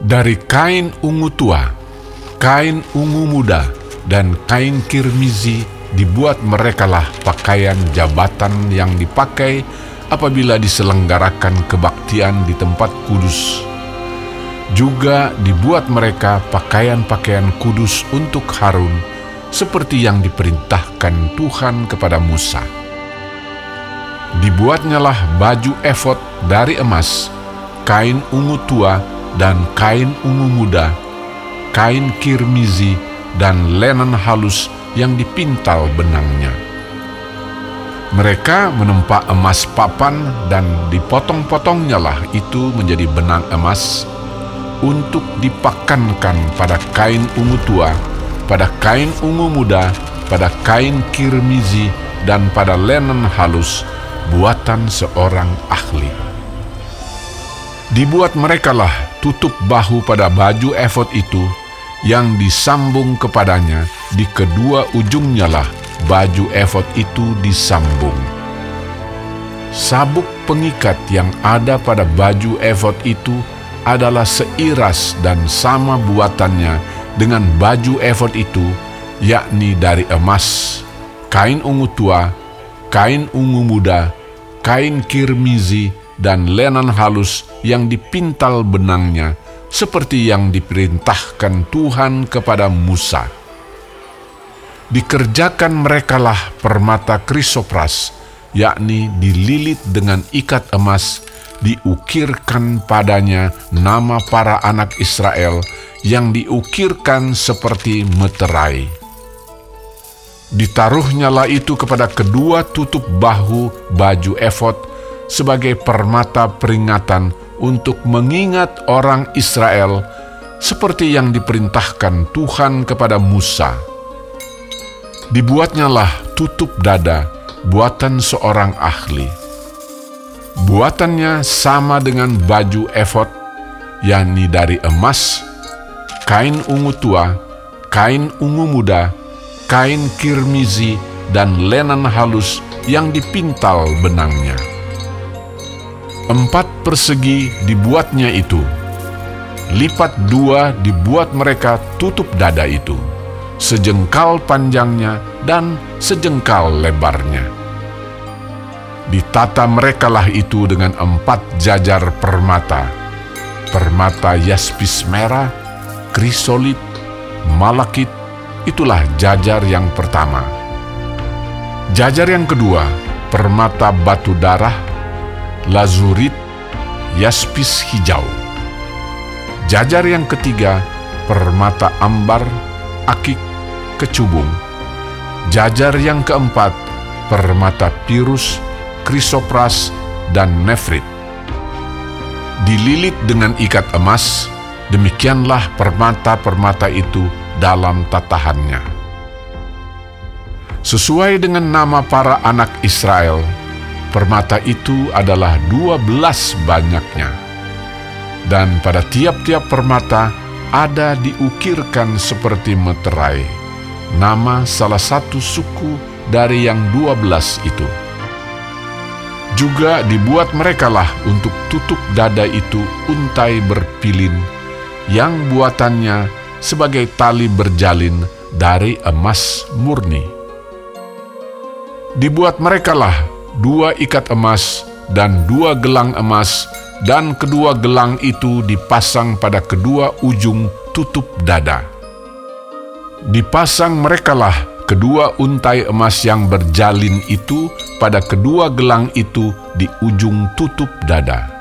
Dari kain ungu tua, kain ungu muda, dan kain kirmizi dibuat merekalah pakaian jabatan yang dipakai apabila diselenggarakan kebaktian di tempat kudus. Juga dibuat mereka pakaian-pakaian kudus untuk Harun, seperti yang diperintahkan Tuhan kepada Musa. Dibuatnyalah baju efod dari emas, kain ungu tua, dan kain ungu muda, kain kirmizi, dan lenen halus yang dipintal benangnya. Mereka menempa emas papan dan dipotong-potongnya lah itu menjadi benang emas untuk dipakankan pada kain ungu tua, pada kain ungu muda, pada kain kirmizi, dan pada lenen halus buatan seorang ahli. Dibuat merekalah tutup bahu pada baju efod itu yang disambung kepadanya di kedua ujungnya lah baju efod itu disambung. Sabuk pengikat yang ada pada baju efod itu adalah seiras dan sama buatannya dengan baju efod itu, yakni dari emas, kain ungu tua, kain ungu muda, kain kirmizi, dan lenan halus yang dipintal benangnya, seperti yang diperintahkan Tuhan kepada Musa dikerjakan merekalah permata krisopras, yakni dililit dengan ikat emas, diukirkan padanya nama para anak Israel yang diukirkan seperti meterai. Ditaruhnyalah itu kepada kedua tutup bahu baju efod sebagai permata peringatan untuk mengingat orang Israel seperti yang diperintahkan Tuhan kepada Musa Dibuatnyalah tutup dada buatan seorang ahli. Buatannya sama dengan baju efod, yakni dari emas, kain ungu tua, kain ungu muda, kain kirmizi, dan lenan halus yang dipintal benangnya. Empat persegi dibuatnya itu, lipat dua dibuat mereka tutup dada itu sejengkal panjangnya dan sejengkal lebarnya. Ditata merekalah itu dengan empat jajar permata, permata yaspis merah, krisolit, malakit, itulah jajar yang pertama. Jajar yang kedua, permata batu darah, lazurit, yaspis hijau. Jajar yang ketiga, permata ambar, akik, kecubung. Jajar yang keempat, permata pirus, krisopras, dan nefrit. Dililit dengan ikat emas, demikianlah permata-permata itu dalam tatahannya. Sesuai dengan nama para anak Israel, permata itu adalah dua belas banyaknya. Dan pada tiap-tiap permata ada diukirkan seperti meterai nama salah satu suku dari yang dua belas itu. Juga dibuat merekalah untuk tutup dada itu untai berpilin, yang buatannya sebagai tali berjalin dari emas murni. Dibuat merekalah dua ikat emas dan dua gelang emas, dan kedua gelang itu dipasang pada kedua ujung tutup dada Dipasang merekalah kedua untai emas yang berjalin itu pada kedua gelang itu di ujung tutup dada.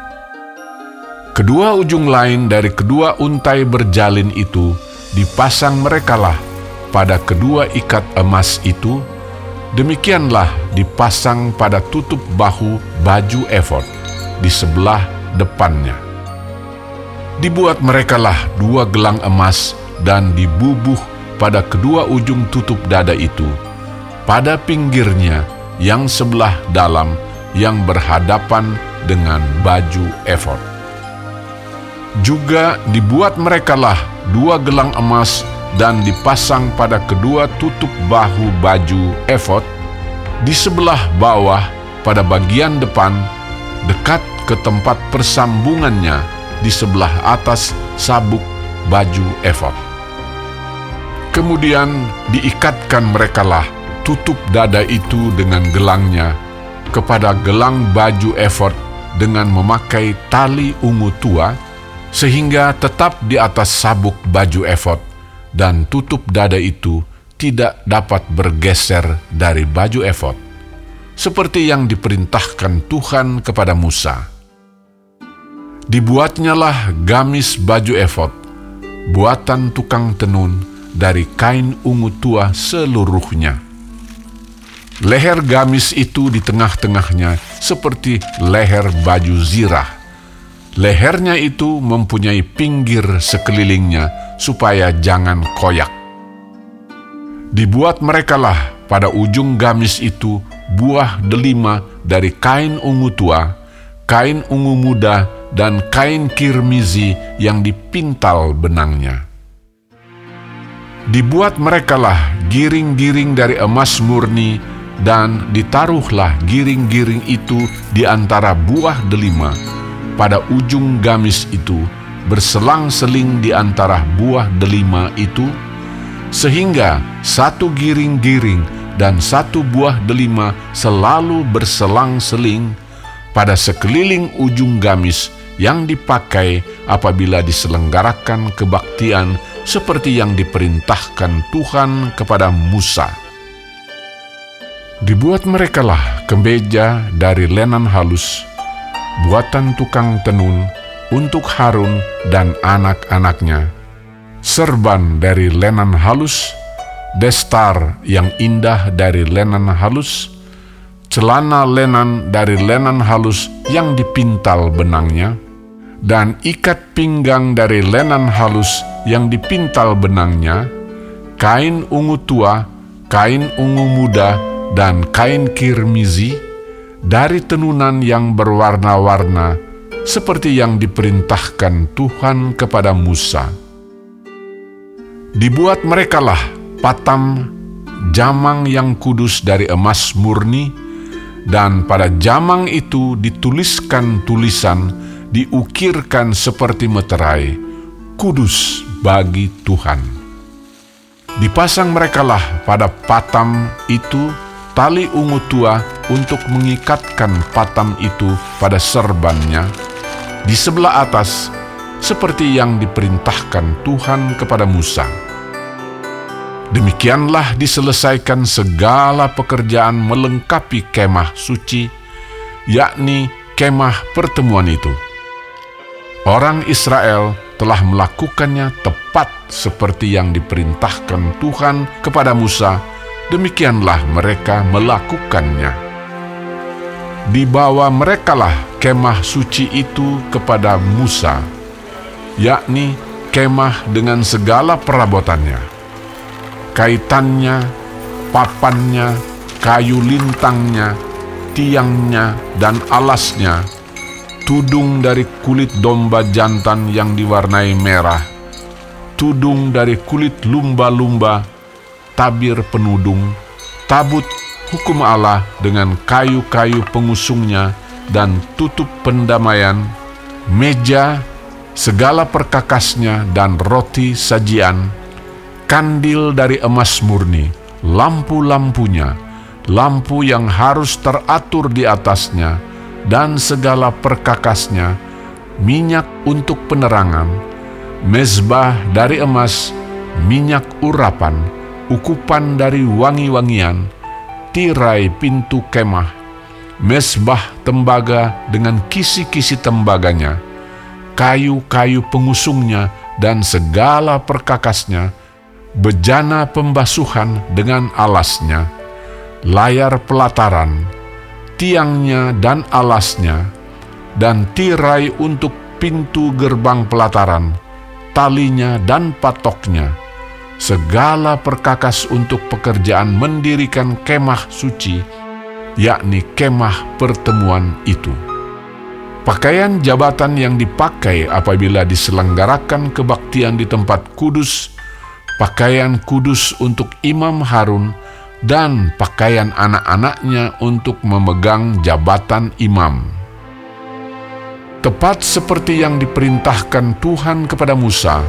Kedua ujung lain dari kedua untai berjalin itu dipasang merekalah pada kedua ikat emas itu, demikianlah dipasang pada tutup bahu baju efod di sebelah depannya. Dibuat merekalah dua gelang emas dan dibubuh pada kedua ujung tutup dada itu, pada pinggirnya yang sebelah dalam yang berhadapan dengan baju efod. Juga dibuat merekalah dua gelang emas dan dipasang pada kedua tutup bahu baju efod di sebelah bawah pada bagian depan dekat ke tempat persambungannya di sebelah atas sabuk baju efod. Kemudian diikatkan merekalah tutup dada itu dengan gelangnya kepada gelang baju efod dengan memakai tali ungu tua, sehingga tetap di atas sabuk baju efod dan tutup dada itu tidak dapat bergeser dari baju efod, seperti yang diperintahkan Tuhan kepada Musa. Dibuatnyalah gamis baju efod, buatan tukang tenun dari kain ungu tua seluruhnya. Leher gamis itu di tengah-tengahnya seperti leher baju zirah. Lehernya itu mempunyai pinggir sekelilingnya supaya jangan koyak. Dibuat merekalah pada ujung gamis itu buah delima dari kain ungu tua, kain ungu muda, dan kain kirmizi yang dipintal benangnya. Dibuat merekalah giring-giring dari emas murni dan ditaruhlah giring-giring itu di antara buah delima pada ujung gamis itu berselang-seling di antara buah delima itu sehingga satu giring-giring dan satu buah delima selalu berselang-seling pada sekeliling ujung gamis yang dipakai apabila diselenggarakan kebaktian seperti yang diperintahkan Tuhan kepada Musa. Dibuat merekalah kemeja dari lenan halus, buatan tukang tenun untuk Harun dan anak-anaknya, serban dari lenan halus, destar yang indah dari lenan halus, celana lenan dari lenan halus yang dipintal benangnya, dan ikat pinggang dari lenan halus yang dipintal benangnya, kain ungu tua, kain ungu muda, dan kain kirmizi dari tenunan yang berwarna-warna seperti yang diperintahkan Tuhan kepada Musa. Dibuat merekalah patam jamang yang kudus dari emas murni, dan pada jamang itu dituliskan tulisan, diukirkan seperti meterai, kudus bagi Tuhan. Dipasang merekalah pada patam itu tali ungu tua untuk mengikatkan patam itu pada serbannya di sebelah atas seperti yang diperintahkan Tuhan kepada Musa. Demikianlah diselesaikan segala pekerjaan melengkapi kemah suci, yakni kemah pertemuan itu. Orang Israel telah melakukannya tepat seperti yang diperintahkan Tuhan kepada Musa, demikianlah mereka melakukannya. Dibawa merekalah kemah suci itu kepada Musa, yakni kemah dengan segala perabotannya, kaitannya, papannya, kayu lintangnya, tiangnya, dan alasnya, tudung dari kulit domba jantan yang diwarnai merah, tudung dari kulit lumba-lumba, tabir penudung, tabut hukum Allah dengan kayu-kayu pengusungnya dan tutup pendamaian, meja, segala perkakasnya dan roti sajian, kandil dari emas murni, lampu-lampunya, lampu yang harus teratur di atasnya, dan segala perkakasnya, minyak untuk penerangan, mezbah dari emas, minyak urapan, ukupan dari wangi-wangian, tirai pintu kemah, mezbah tembaga dengan kisi-kisi tembaganya, kayu-kayu pengusungnya dan segala perkakasnya, bejana pembasuhan dengan alasnya, layar pelataran, tiangnya dan alasnya, dan tirai untuk pintu gerbang pelataran, talinya dan patoknya, segala perkakas untuk pekerjaan mendirikan kemah suci, yakni kemah pertemuan itu. Pakaian jabatan yang dipakai apabila diselenggarakan kebaktian di tempat kudus, pakaian kudus untuk Imam Harun, dan pakaian anak-anaknya untuk memegang jabatan imam. Tepat seperti yang diperintahkan Tuhan kepada Musa,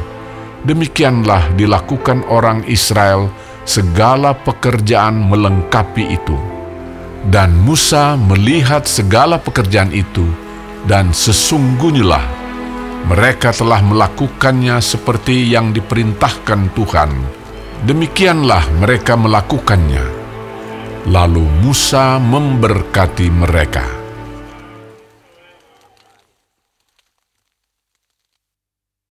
demikianlah dilakukan orang Israel segala pekerjaan melengkapi itu. Dan Musa melihat segala pekerjaan itu, dan sesungguhnya mereka telah melakukannya seperti yang diperintahkan Tuhan. Demikianlah mereka melakukannya. Lalu Musa memberkati mereka.